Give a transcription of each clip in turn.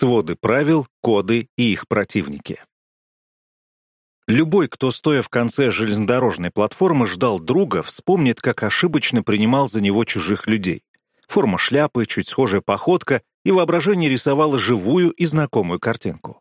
Своды правил, коды и их противники. Любой, кто, стоя в конце железнодорожной платформы, ждал друга, вспомнит, как ошибочно принимал за него чужих людей. Форма шляпы, чуть схожая походка, и воображение рисовало живую и знакомую картинку.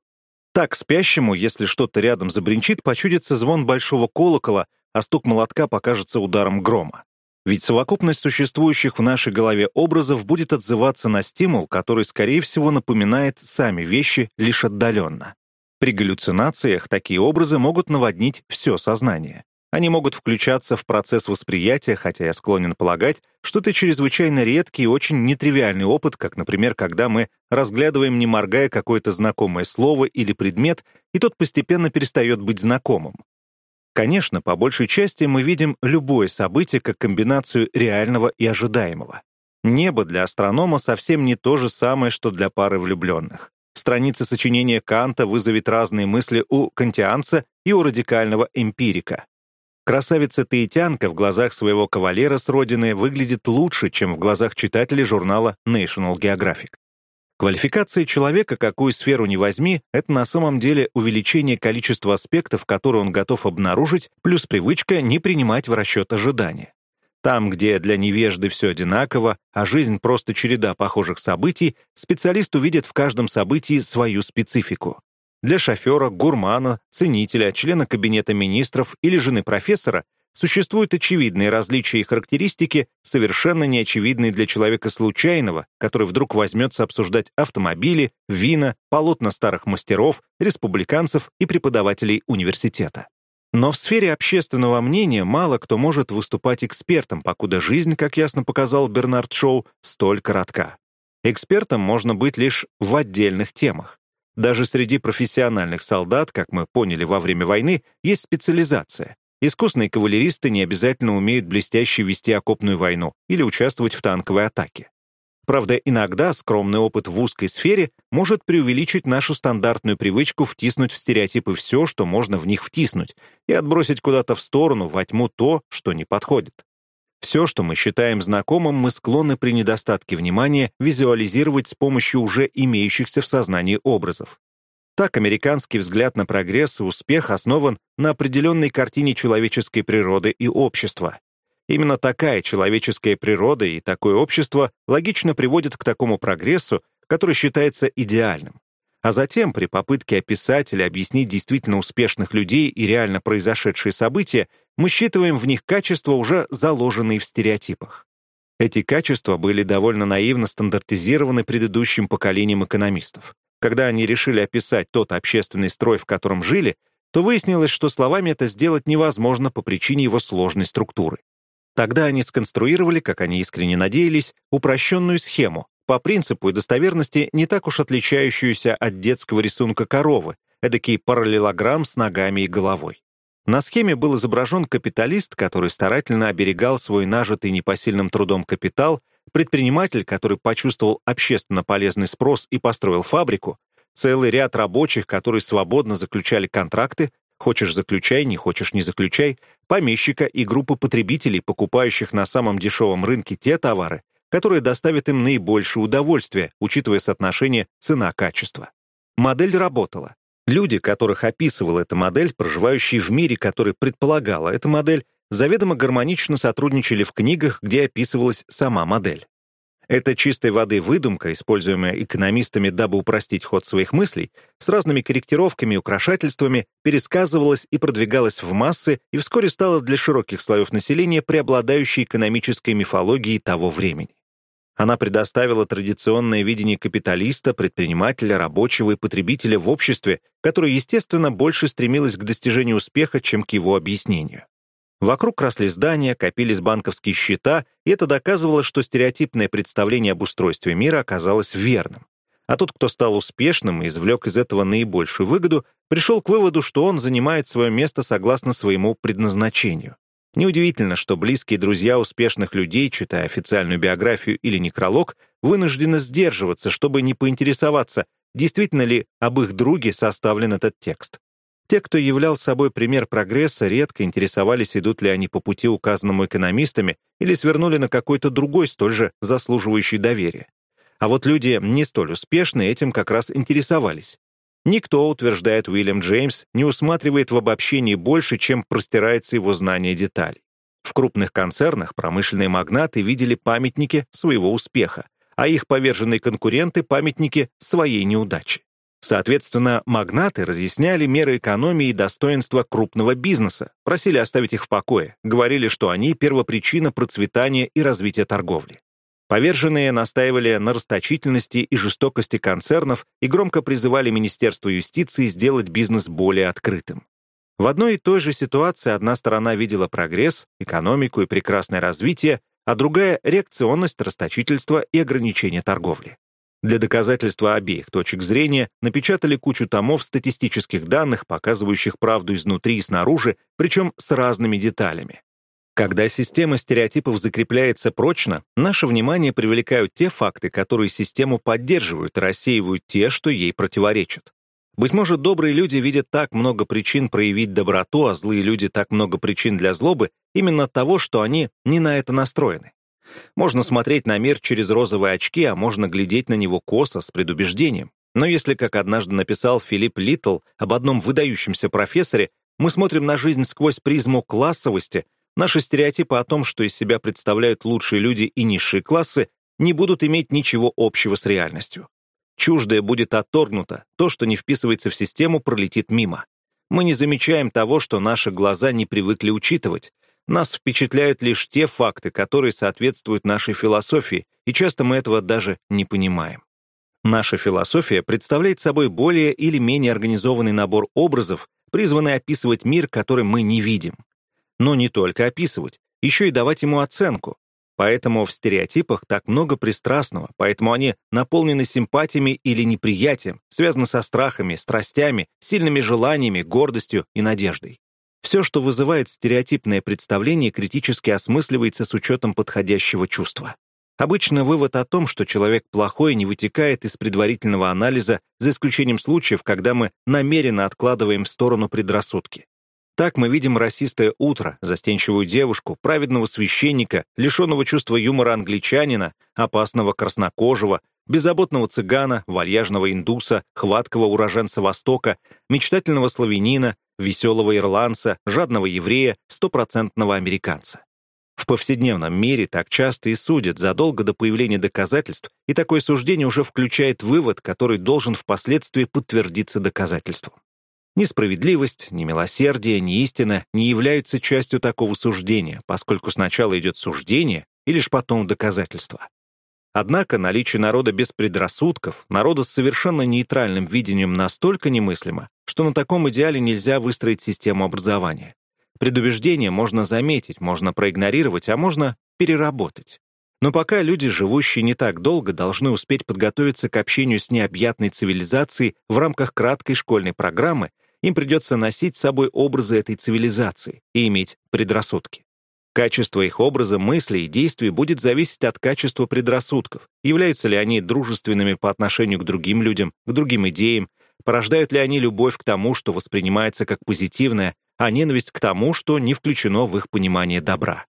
Так спящему, если что-то рядом забринчит, почудится звон большого колокола, а стук молотка покажется ударом грома. Ведь совокупность существующих в нашей голове образов будет отзываться на стимул, который, скорее всего, напоминает сами вещи лишь отдаленно. При галлюцинациях такие образы могут наводнить все сознание. Они могут включаться в процесс восприятия, хотя я склонен полагать, что это чрезвычайно редкий и очень нетривиальный опыт, как, например, когда мы разглядываем, не моргая, какое-то знакомое слово или предмет, и тот постепенно перестает быть знакомым. Конечно, по большей части мы видим любое событие как комбинацию реального и ожидаемого. Небо для астронома совсем не то же самое, что для пары влюбленных. Страница сочинения Канта вызовет разные мысли у кантианца и у радикального эмпирика. Красавица-таитянка в глазах своего кавалера с родины выглядит лучше, чем в глазах читателей журнала National Geographic. Квалификация человека, какую сферу ни возьми, это на самом деле увеличение количества аспектов, которые он готов обнаружить, плюс привычка не принимать в расчет ожидания. Там, где для невежды все одинаково, а жизнь просто череда похожих событий, специалист увидит в каждом событии свою специфику. Для шофера, гурмана, ценителя, члена кабинета министров или жены профессора Существуют очевидные различия и характеристики, совершенно неочевидные для человека случайного, который вдруг возьмется обсуждать автомобили, вина, полотна старых мастеров, республиканцев и преподавателей университета. Но в сфере общественного мнения мало кто может выступать экспертом, покуда жизнь, как ясно показал Бернард Шоу, столь коротка. Экспертом можно быть лишь в отдельных темах. Даже среди профессиональных солдат, как мы поняли во время войны, есть специализация. Искусные кавалеристы не обязательно умеют блестяще вести окопную войну или участвовать в танковой атаке. Правда, иногда скромный опыт в узкой сфере может преувеличить нашу стандартную привычку втиснуть в стереотипы все, что можно в них втиснуть, и отбросить куда-то в сторону, во тьму то, что не подходит. Все, что мы считаем знакомым, мы склонны при недостатке внимания визуализировать с помощью уже имеющихся в сознании образов. Так, американский взгляд на прогресс и успех основан на определенной картине человеческой природы и общества. Именно такая человеческая природа и такое общество логично приводят к такому прогрессу, который считается идеальным. А затем, при попытке описать или объяснить действительно успешных людей и реально произошедшие события, мы считываем в них качества, уже заложенные в стереотипах. Эти качества были довольно наивно стандартизированы предыдущим поколением экономистов. Когда они решили описать тот общественный строй, в котором жили, то выяснилось, что словами это сделать невозможно по причине его сложной структуры. Тогда они сконструировали, как они искренне надеялись, упрощенную схему, по принципу и достоверности не так уж отличающуюся от детского рисунка коровы, эдакий параллелограмм с ногами и головой. На схеме был изображен капиталист, который старательно оберегал свой нажитый непосильным трудом капитал предприниматель, который почувствовал общественно полезный спрос и построил фабрику, целый ряд рабочих, которые свободно заключали контракты, хочешь заключай, не хочешь не заключай, помещика и группы потребителей, покупающих на самом дешевом рынке те товары, которые доставят им наибольшее удовольствие, учитывая соотношение цена-качество. Модель работала. Люди, которых описывала эта модель, проживающие в мире, который предполагала эта модель, заведомо гармонично сотрудничали в книгах, где описывалась сама модель. Это чистой воды выдумка, используемая экономистами, дабы упростить ход своих мыслей, с разными корректировками и украшательствами, пересказывалась и продвигалась в массы и вскоре стала для широких слоев населения преобладающей экономической мифологией того времени. Она предоставила традиционное видение капиталиста, предпринимателя, рабочего и потребителя в обществе, которое, естественно, больше стремилось к достижению успеха, чем к его объяснению. Вокруг росли здания, копились банковские счета, и это доказывало, что стереотипное представление об устройстве мира оказалось верным. А тот, кто стал успешным и извлек из этого наибольшую выгоду, пришел к выводу, что он занимает свое место согласно своему предназначению. Неудивительно, что близкие друзья успешных людей, читая официальную биографию или некролог, вынуждены сдерживаться, чтобы не поинтересоваться, действительно ли об их друге составлен этот текст. Те, кто являл собой пример прогресса, редко интересовались, идут ли они по пути, указанному экономистами, или свернули на какой-то другой, столь же заслуживающий доверия. А вот люди не столь успешные этим как раз интересовались. Никто, утверждает Уильям Джеймс, не усматривает в обобщении больше, чем простирается его знание деталей. В крупных концернах промышленные магнаты видели памятники своего успеха, а их поверженные конкуренты — памятники своей неудачи. Соответственно, магнаты разъясняли меры экономии и достоинства крупного бизнеса, просили оставить их в покое, говорили, что они — первопричина процветания и развития торговли. Поверженные настаивали на расточительности и жестокости концернов и громко призывали Министерство юстиции сделать бизнес более открытым. В одной и той же ситуации одна сторона видела прогресс, экономику и прекрасное развитие, а другая — реакционность, расточительство и ограничение торговли. Для доказательства обеих точек зрения напечатали кучу томов статистических данных, показывающих правду изнутри и снаружи, причем с разными деталями. Когда система стереотипов закрепляется прочно, наше внимание привлекают те факты, которые систему поддерживают, рассеивают те, что ей противоречат. Быть может, добрые люди видят так много причин проявить доброту, а злые люди так много причин для злобы именно от того, что они не на это настроены. Можно смотреть на мир через розовые очки, а можно глядеть на него косо, с предубеждением. Но если, как однажды написал Филипп Литтл об одном выдающемся профессоре, мы смотрим на жизнь сквозь призму классовости, наши стереотипы о том, что из себя представляют лучшие люди и низшие классы, не будут иметь ничего общего с реальностью. Чуждое будет отторгнуто, то, что не вписывается в систему, пролетит мимо. Мы не замечаем того, что наши глаза не привыкли учитывать. Нас впечатляют лишь те факты, которые соответствуют нашей философии, и часто мы этого даже не понимаем. Наша философия представляет собой более или менее организованный набор образов, призванный описывать мир, который мы не видим. Но не только описывать, еще и давать ему оценку, Поэтому в стереотипах так много пристрастного, поэтому они наполнены симпатиями или неприятием, связаны со страхами, страстями, сильными желаниями, гордостью и надеждой. Все, что вызывает стереотипное представление, критически осмысливается с учетом подходящего чувства. Обычно вывод о том, что человек плохой, не вытекает из предварительного анализа, за исключением случаев, когда мы намеренно откладываем в сторону предрассудки. Так мы видим расистое утро, застенчивую девушку, праведного священника, лишенного чувства юмора англичанина, опасного краснокожего, беззаботного цыгана, вальяжного индуса, хваткого уроженца Востока, мечтательного славянина, веселого ирландца, жадного еврея, стопроцентного американца. В повседневном мире так часто и судят задолго до появления доказательств, и такое суждение уже включает вывод, который должен впоследствии подтвердиться доказательством. Ни справедливость, ни милосердие, ни истина не являются частью такого суждения, поскольку сначала идет суждение и лишь потом доказательство. Однако наличие народа без предрассудков, народа с совершенно нейтральным видением настолько немыслимо, что на таком идеале нельзя выстроить систему образования. Предубеждение можно заметить, можно проигнорировать, а можно переработать. Но пока люди, живущие не так долго, должны успеть подготовиться к общению с необъятной цивилизацией в рамках краткой школьной программы, им придется носить с собой образы этой цивилизации и иметь предрассудки. Качество их образа, мыслей и действий будет зависеть от качества предрассудков, являются ли они дружественными по отношению к другим людям, к другим идеям, порождают ли они любовь к тому, что воспринимается как позитивное, а ненависть к тому, что не включено в их понимание добра.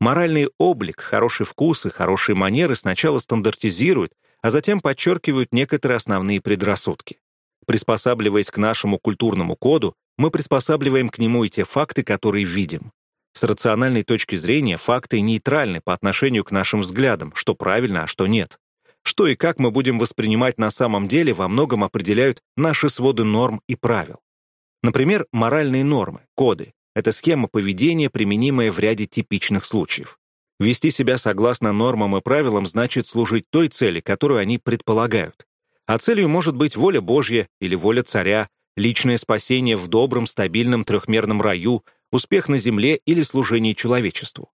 Моральный облик, хороший вкус и хорошие манеры сначала стандартизируют, а затем подчеркивают некоторые основные предрассудки. Приспосабливаясь к нашему культурному коду, мы приспосабливаем к нему и те факты, которые видим. С рациональной точки зрения факты нейтральны по отношению к нашим взглядам, что правильно, а что нет. Что и как мы будем воспринимать на самом деле во многом определяют наши своды норм и правил. Например, моральные нормы, коды, это схема поведения, применимая в ряде типичных случаев. Вести себя согласно нормам и правилам значит служить той цели, которую они предполагают. А целью может быть воля Божья или воля царя, личное спасение в добром, стабильном трехмерном раю, успех на земле или служение человечеству.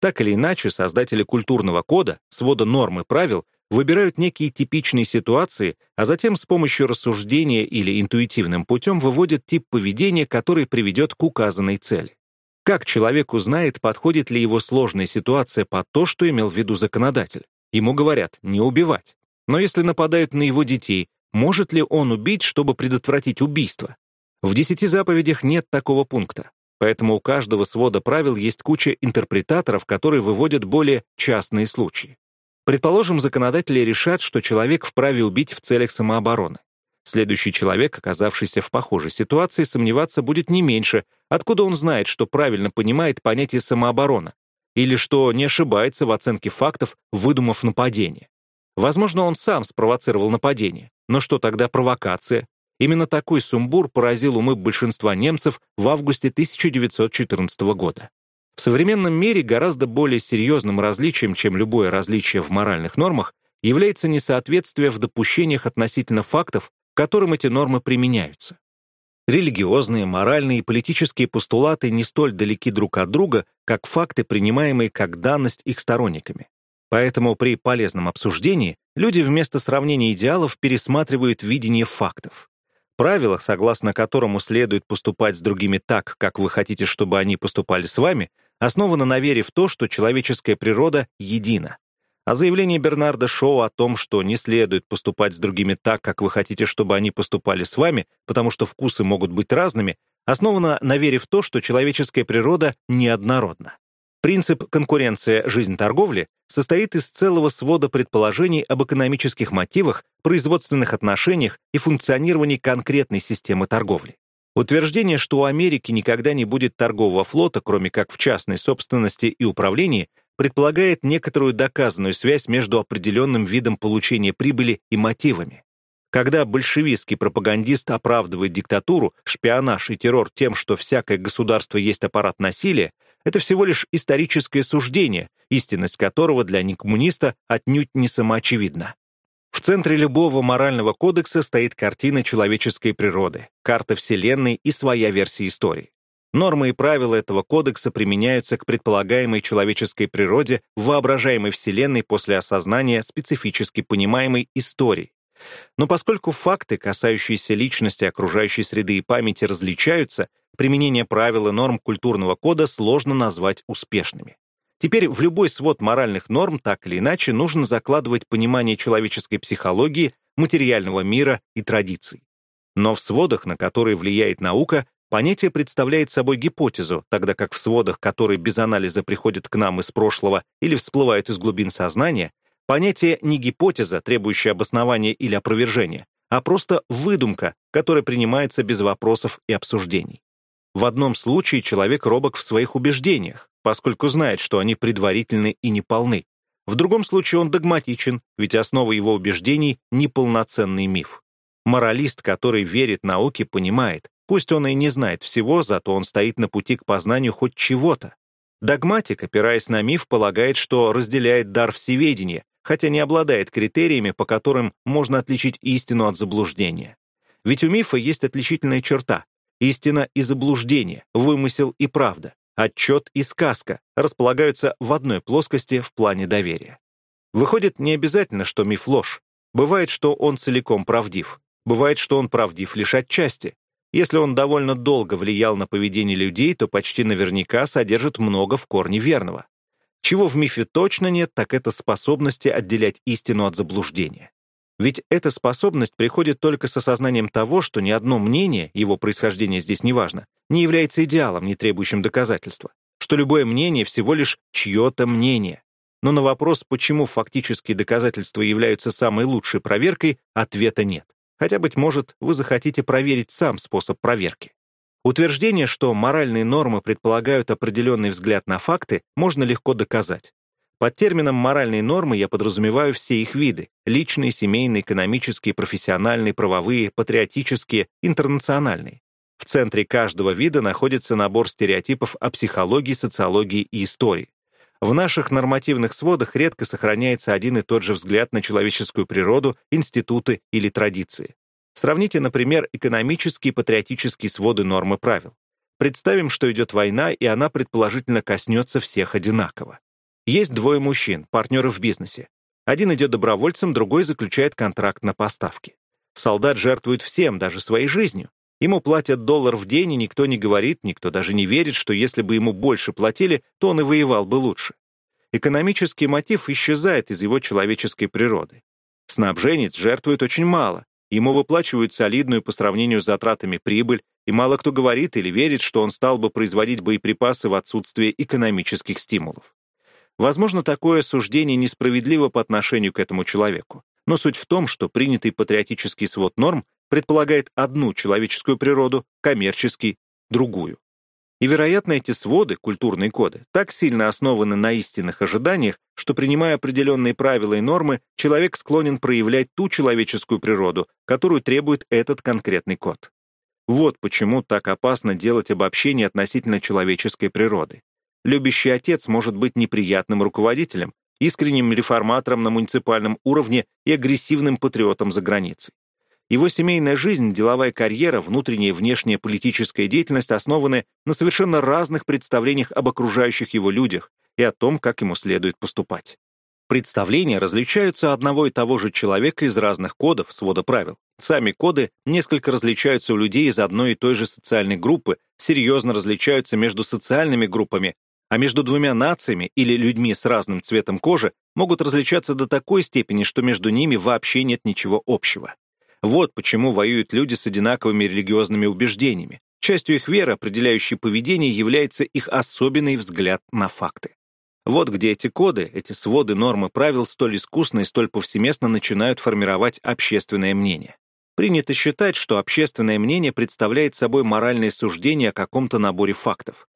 Так или иначе, создатели культурного кода, свода норм и правил выбирают некие типичные ситуации, а затем с помощью рассуждения или интуитивным путем выводят тип поведения, который приведет к указанной цели. Как человек узнает, подходит ли его сложная ситуация под то, что имел в виду законодатель? Ему говорят «не убивать». Но если нападают на его детей, может ли он убить, чтобы предотвратить убийство? В десяти заповедях нет такого пункта. Поэтому у каждого свода правил есть куча интерпретаторов, которые выводят более частные случаи. Предположим, законодатели решат, что человек вправе убить в целях самообороны. Следующий человек, оказавшийся в похожей ситуации, сомневаться будет не меньше, откуда он знает, что правильно понимает понятие самооборона, или что не ошибается в оценке фактов, выдумав нападение. Возможно, он сам спровоцировал нападение, но что тогда провокация? Именно такой сумбур поразил умы большинства немцев в августе 1914 года. В современном мире гораздо более серьезным различием, чем любое различие в моральных нормах, является несоответствие в допущениях относительно фактов, к которым эти нормы применяются. Религиозные, моральные и политические постулаты не столь далеки друг от друга, как факты, принимаемые как данность их сторонниками. Поэтому при полезном обсуждении люди вместо сравнения идеалов пересматривают видение фактов. Правило, согласно которому следует поступать с другими так, как вы хотите, чтобы они поступали с вами, основано на вере в то, что человеческая природа едина. А заявление Бернарда Шоу о том, что не следует поступать с другими так, как вы хотите, чтобы они поступали с вами, потому что вкусы могут быть разными, основано на вере в то, что человеческая природа неоднородна. Принцип конкуренция жизнь-торговли состоит из целого свода предположений об экономических мотивах, производственных отношениях и функционировании конкретной системы торговли. Утверждение, что у Америки никогда не будет торгового флота, кроме как в частной собственности и управлении, предполагает некоторую доказанную связь между определенным видом получения прибыли и мотивами. Когда большевистский пропагандист оправдывает диктатуру, шпионаж и террор тем, что всякое государство есть аппарат насилия, это всего лишь историческое суждение, истинность которого для некоммуниста отнюдь не самоочевидна. В центре любого морального кодекса стоит картина человеческой природы, карта Вселенной и своя версия истории. Нормы и правила этого кодекса применяются к предполагаемой человеческой природе в воображаемой Вселенной после осознания специфически понимаемой истории. Но поскольку факты, касающиеся личности, окружающей среды и памяти, различаются, применение правил и норм культурного кода сложно назвать успешными. Теперь в любой свод моральных норм так или иначе нужно закладывать понимание человеческой психологии, материального мира и традиций. Но в сводах, на которые влияет наука, понятие представляет собой гипотезу, тогда как в сводах, которые без анализа приходят к нам из прошлого или всплывают из глубин сознания, понятие не гипотеза, требующая обоснования или опровержения, а просто выдумка, которая принимается без вопросов и обсуждений. В одном случае человек робок в своих убеждениях, поскольку знает, что они предварительны и неполны. В другом случае он догматичен, ведь основа его убеждений — неполноценный миф. Моралист, который верит науке, понимает, пусть он и не знает всего, зато он стоит на пути к познанию хоть чего-то. Догматик, опираясь на миф, полагает, что разделяет дар всеведения, хотя не обладает критериями, по которым можно отличить истину от заблуждения. Ведь у мифа есть отличительная черта — истина и заблуждение, вымысел и правда отчет и сказка располагаются в одной плоскости в плане доверия. Выходит, не обязательно, что миф ложь. Бывает, что он целиком правдив. Бывает, что он правдив лишь отчасти. Если он довольно долго влиял на поведение людей, то почти наверняка содержит много в корне верного. Чего в мифе точно нет, так это способности отделять истину от заблуждения. Ведь эта способность приходит только с осознанием того, что ни одно мнение, его происхождение здесь не важно, не является идеалом, не требующим доказательства, что любое мнение всего лишь чье-то мнение. Но на вопрос, почему фактические доказательства являются самой лучшей проверкой, ответа нет. Хотя, быть может, вы захотите проверить сам способ проверки. Утверждение, что моральные нормы предполагают определенный взгляд на факты, можно легко доказать. Под термином «моральные нормы» я подразумеваю все их виды — личные, семейные, экономические, профессиональные, правовые, патриотические, интернациональные. В центре каждого вида находится набор стереотипов о психологии, социологии и истории. В наших нормативных сводах редко сохраняется один и тот же взгляд на человеческую природу, институты или традиции. Сравните, например, экономические и патриотические своды норм и правил. Представим, что идет война, и она предположительно коснется всех одинаково. Есть двое мужчин, партнеров в бизнесе. Один идет добровольцем, другой заключает контракт на поставки. Солдат жертвует всем, даже своей жизнью. Ему платят доллар в день, и никто не говорит, никто даже не верит, что если бы ему больше платили, то он и воевал бы лучше. Экономический мотив исчезает из его человеческой природы. Снабженец жертвует очень мало, ему выплачивают солидную по сравнению с затратами прибыль, и мало кто говорит или верит, что он стал бы производить боеприпасы в отсутствие экономических стимулов. Возможно, такое суждение несправедливо по отношению к этому человеку. Но суть в том, что принятый патриотический свод норм предполагает одну человеческую природу, коммерческий — другую. И, вероятно, эти своды, культурные коды, так сильно основаны на истинных ожиданиях, что, принимая определенные правила и нормы, человек склонен проявлять ту человеческую природу, которую требует этот конкретный код. Вот почему так опасно делать обобщение относительно человеческой природы. Любящий отец может быть неприятным руководителем, искренним реформатором на муниципальном уровне и агрессивным патриотом за границей. Его семейная жизнь, деловая карьера, внутренняя и внешняя политическая деятельность основаны на совершенно разных представлениях об окружающих его людях и о том, как ему следует поступать. Представления различаются одного и того же человека из разных кодов, свода правил. Сами коды несколько различаются у людей из одной и той же социальной группы, серьезно различаются между социальными группами, а между двумя нациями или людьми с разным цветом кожи могут различаться до такой степени, что между ними вообще нет ничего общего. Вот почему воюют люди с одинаковыми религиозными убеждениями. Частью их веры, определяющей поведение, является их особенный взгляд на факты. Вот где эти коды, эти своды нормы правил столь искусно и столь повсеместно начинают формировать общественное мнение. Принято считать, что общественное мнение представляет собой моральное суждение о каком-то наборе фактов.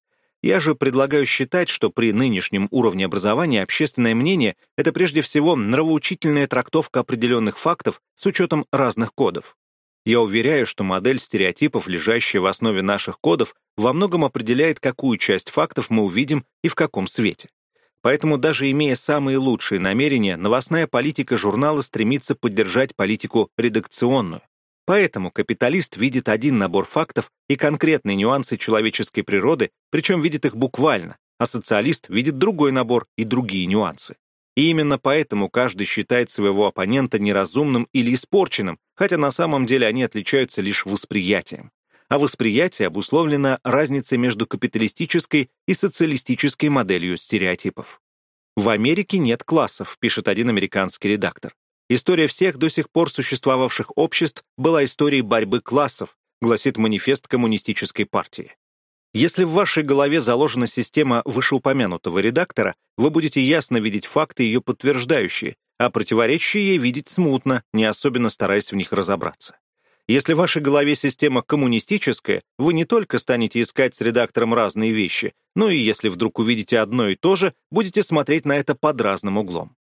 Я же предлагаю считать, что при нынешнем уровне образования общественное мнение — это прежде всего нравоучительная трактовка определенных фактов с учетом разных кодов. Я уверяю, что модель стереотипов, лежащая в основе наших кодов, во многом определяет, какую часть фактов мы увидим и в каком свете. Поэтому даже имея самые лучшие намерения, новостная политика журнала стремится поддержать политику редакционную. Поэтому капиталист видит один набор фактов и конкретные нюансы человеческой природы, причем видит их буквально, а социалист видит другой набор и другие нюансы. И именно поэтому каждый считает своего оппонента неразумным или испорченным, хотя на самом деле они отличаются лишь восприятием. А восприятие обусловлено разницей между капиталистической и социалистической моделью стереотипов. В Америке нет классов, пишет один американский редактор. История всех до сих пор существовавших обществ была историей борьбы классов, гласит манифест коммунистической партии. Если в вашей голове заложена система вышеупомянутого редактора, вы будете ясно видеть факты, ее подтверждающие, а противоречащие ей видеть смутно, не особенно стараясь в них разобраться. Если в вашей голове система коммунистическая, вы не только станете искать с редактором разные вещи, но и если вдруг увидите одно и то же, будете смотреть на это под разным углом.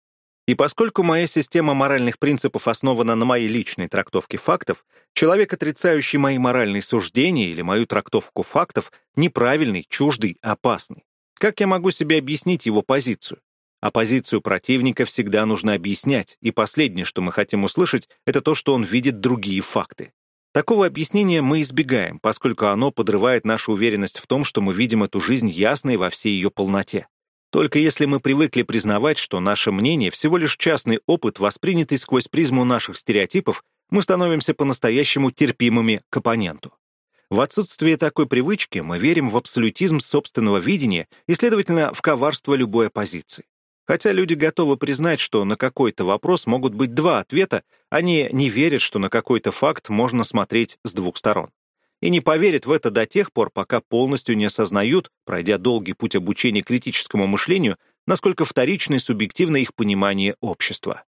И поскольку моя система моральных принципов основана на моей личной трактовке фактов, человек, отрицающий мои моральные суждения или мою трактовку фактов, неправильный, чуждый, опасный. Как я могу себе объяснить его позицию? А позицию противника всегда нужно объяснять, и последнее, что мы хотим услышать, это то, что он видит другие факты. Такого объяснения мы избегаем, поскольку оно подрывает нашу уверенность в том, что мы видим эту жизнь ясной во всей ее полноте. Только если мы привыкли признавать, что наше мнение всего лишь частный опыт, воспринятый сквозь призму наших стереотипов, мы становимся по-настоящему терпимыми к оппоненту. В отсутствие такой привычки мы верим в абсолютизм собственного видения и, следовательно, в коварство любой оппозиции. Хотя люди готовы признать, что на какой-то вопрос могут быть два ответа, они не верят, что на какой-то факт можно смотреть с двух сторон и не поверят в это до тех пор, пока полностью не осознают, пройдя долгий путь обучения критическому мышлению, насколько вторично и субъективно их понимание общества.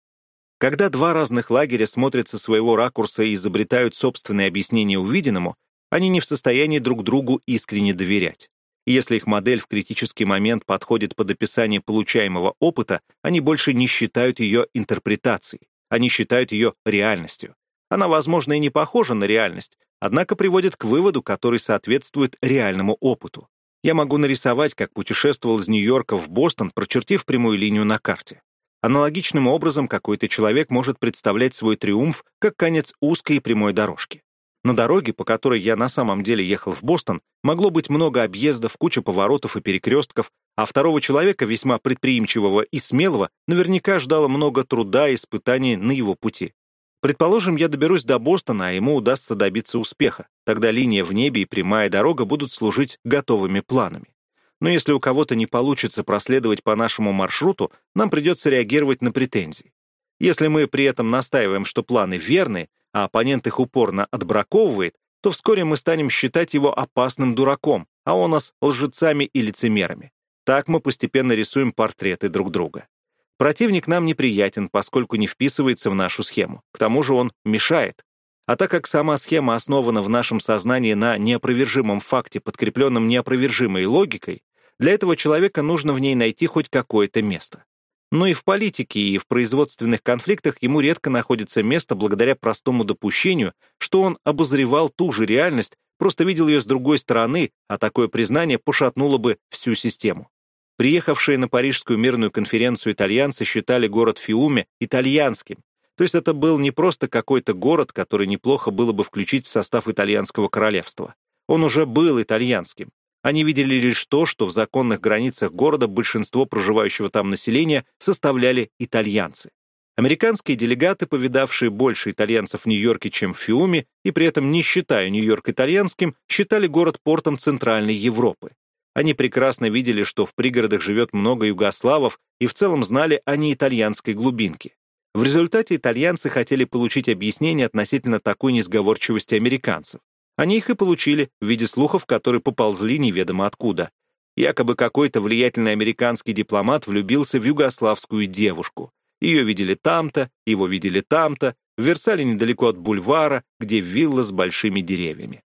Когда два разных лагеря смотрят со своего ракурса и изобретают собственные объяснения увиденному, они не в состоянии друг другу искренне доверять. И если их модель в критический момент подходит под описание получаемого опыта, они больше не считают ее интерпретацией, они считают ее реальностью. Она, возможно, и не похожа на реальность, однако приводит к выводу, который соответствует реальному опыту. Я могу нарисовать, как путешествовал из Нью-Йорка в Бостон, прочертив прямую линию на карте. Аналогичным образом какой-то человек может представлять свой триумф как конец узкой и прямой дорожки. На дороге, по которой я на самом деле ехал в Бостон, могло быть много объездов, куча поворотов и перекрестков, а второго человека, весьма предприимчивого и смелого, наверняка ждало много труда и испытаний на его пути. Предположим, я доберусь до Бостона, а ему удастся добиться успеха. Тогда линия в небе и прямая дорога будут служить готовыми планами. Но если у кого-то не получится проследовать по нашему маршруту, нам придется реагировать на претензии. Если мы при этом настаиваем, что планы верны, а оппонент их упорно отбраковывает, то вскоре мы станем считать его опасным дураком, а он нас лжецами и лицемерами. Так мы постепенно рисуем портреты друг друга. Противник нам неприятен, поскольку не вписывается в нашу схему. К тому же он мешает. А так как сама схема основана в нашем сознании на неопровержимом факте, подкрепленном неопровержимой логикой, для этого человека нужно в ней найти хоть какое-то место. Но и в политике, и в производственных конфликтах ему редко находится место благодаря простому допущению, что он обозревал ту же реальность, просто видел ее с другой стороны, а такое признание пошатнуло бы всю систему. Приехавшие на Парижскую мирную конференцию итальянцы считали город Фиуме итальянским, то есть это был не просто какой-то город, который неплохо было бы включить в состав итальянского королевства. Он уже был итальянским. Они видели лишь то, что в законных границах города большинство проживающего там населения составляли итальянцы. Американские делегаты, повидавшие больше итальянцев в Нью-Йорке, чем в Фиуме, и при этом не считая Нью-Йорк итальянским, считали город портом Центральной Европы. Они прекрасно видели, что в пригородах живет много югославов, и в целом знали о неитальянской глубинке. В результате итальянцы хотели получить объяснение относительно такой несговорчивости американцев. Они их и получили в виде слухов, которые поползли неведомо откуда. Якобы какой-то влиятельный американский дипломат влюбился в югославскую девушку. Ее видели там-то, его видели там-то, в Версале недалеко от бульвара, где вилла с большими деревьями.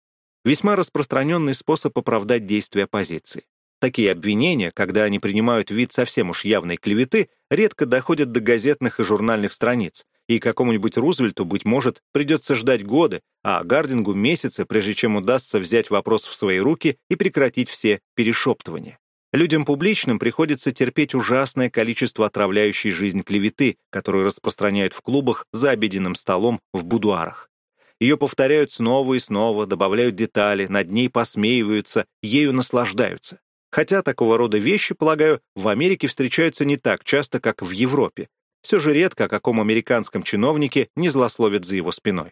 Весьма распространенный способ оправдать действия оппозиции. Такие обвинения, когда они принимают вид совсем уж явной клеветы, редко доходят до газетных и журнальных страниц, и какому-нибудь Рузвельту, быть может, придется ждать годы, а Гардингу — месяцы, прежде чем удастся взять вопрос в свои руки и прекратить все перешептывания. Людям публичным приходится терпеть ужасное количество отравляющей жизнь клеветы, которую распространяют в клубах за обеденным столом в будуарах. Ее повторяют снова и снова, добавляют детали, над ней посмеиваются, ею наслаждаются. Хотя такого рода вещи, полагаю, в Америке встречаются не так часто, как в Европе. Все же редко о каком американском чиновнике не злословят за его спиной.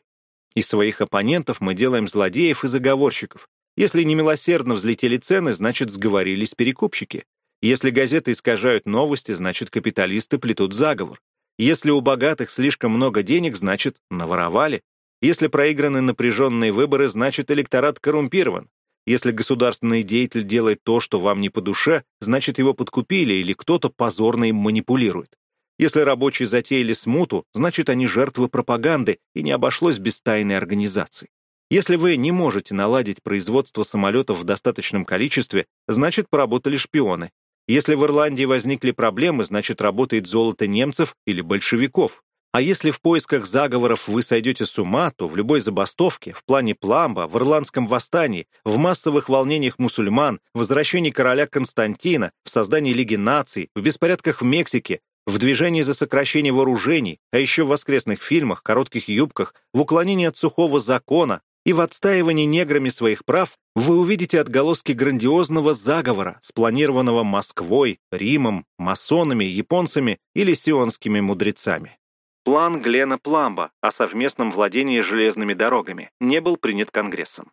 Из своих оппонентов мы делаем злодеев и заговорщиков. Если немилосердно взлетели цены, значит, сговорились перекупщики. Если газеты искажают новости, значит, капиталисты плетут заговор. Если у богатых слишком много денег, значит, наворовали. Если проиграны напряженные выборы, значит, электорат коррумпирован. Если государственный деятель делает то, что вам не по душе, значит, его подкупили или кто-то позорно им манипулирует. Если рабочие затеяли смуту, значит, они жертвы пропаганды, и не обошлось без тайной организации. Если вы не можете наладить производство самолетов в достаточном количестве, значит, поработали шпионы. Если в Ирландии возникли проблемы, значит, работает золото немцев или большевиков. А если в поисках заговоров вы сойдете с ума, то в любой забастовке, в плане Пламба, в ирландском восстании, в массовых волнениях мусульман, в возвращении короля Константина, в создании Лиги наций, в беспорядках в Мексике, в движении за сокращение вооружений, а еще в воскресных фильмах, коротких юбках, в уклонении от сухого закона и в отстаивании неграми своих прав, вы увидите отголоски грандиозного заговора, спланированного Москвой, Римом, масонами, японцами или сионскими мудрецами. План Глена Пламба о совместном владении железными дорогами не был принят Конгрессом.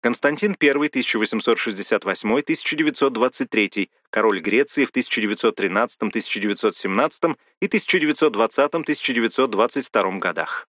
Константин I 1868-1923, король Греции в 1913-1917 и 1920-1922 годах.